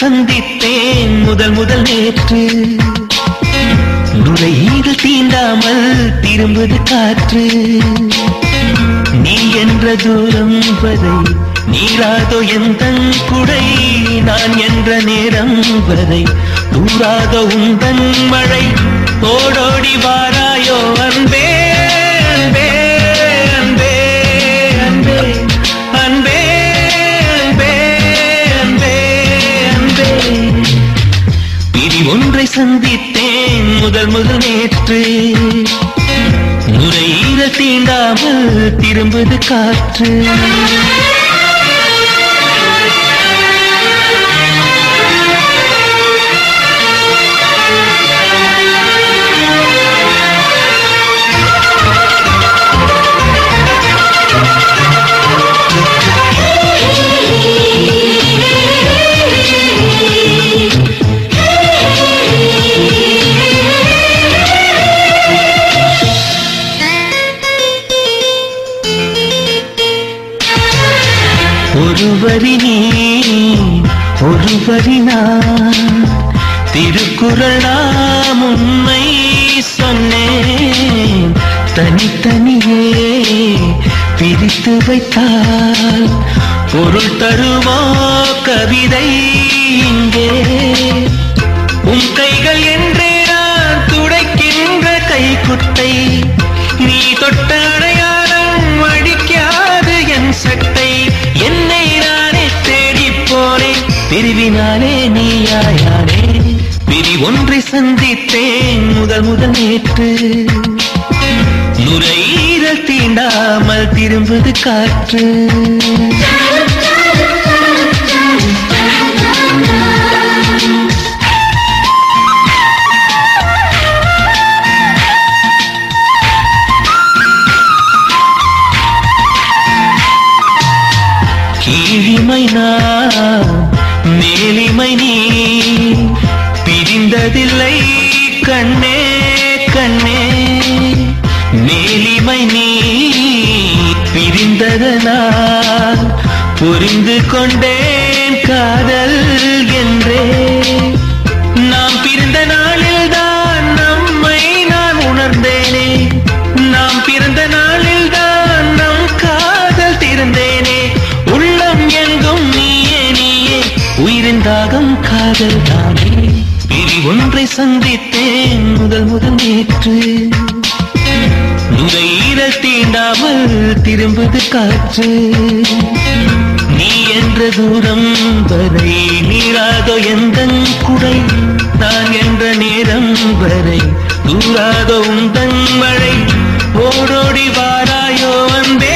சந்தித்தேன் முதல் முதல் நேற்று. நுரையீரல் தீண்டாமல் திரும்புது காற்று. நீ என்ற தூரம் வரை நீராதோ எந்த குடை நான் என்ற நேரம் வரை தூராதோ உந்தன் மழை. ஓடோடி வாராயோ அன்பே. சந்தித்தேன் முதல் முதல் நேற்று. நுரையீர தீண்டாமல் திரும்புது காற்று. ஒருவரி நீ ஒரு நான். திருக்குறள் நாம் உண்மை சொன்னேன். தனித்தனியே பிரித்து வைத்தால் பொருள் தருமோ கவிதை இங்கே. உன் கைகள் என்றே ஒன்றை சந்தித்தேன் முதல் முதல் நேற்று. நுரையீரல் தீண்டாமல் திரும்புது காற்று. கீழிமை நான் மேலிமை நீ. பிரிந்ததில்லை கண்ணே கண்ணே மேலிமை நீ பிரிந்ததனால் புரிந்து கொண்டேன் காதல் என்றே. நாம் பிறந்த நாளில் தான் நம்மை நான் உணர்ந்தேனே. நாம் பிறந்த நாளில் தான் நம் காதல் திறந்தேனே உள்ளம் எங்கும் நீயே நீயே. உயிரின் தாகம் காதல் தானே. பிரி ஒன்றை சந்தித்தேன் முதல் முதல் நேற்று. நுரையீரல் தீண்டாமல் திரும்புது காற்று. நீ என்ற தூரம் வரை நீராதோ எந்த குடை? நான் என்ற நேரம் வரை தூராதோ உந்தன் மழை? ஓடோடி வாராயோ வந்தே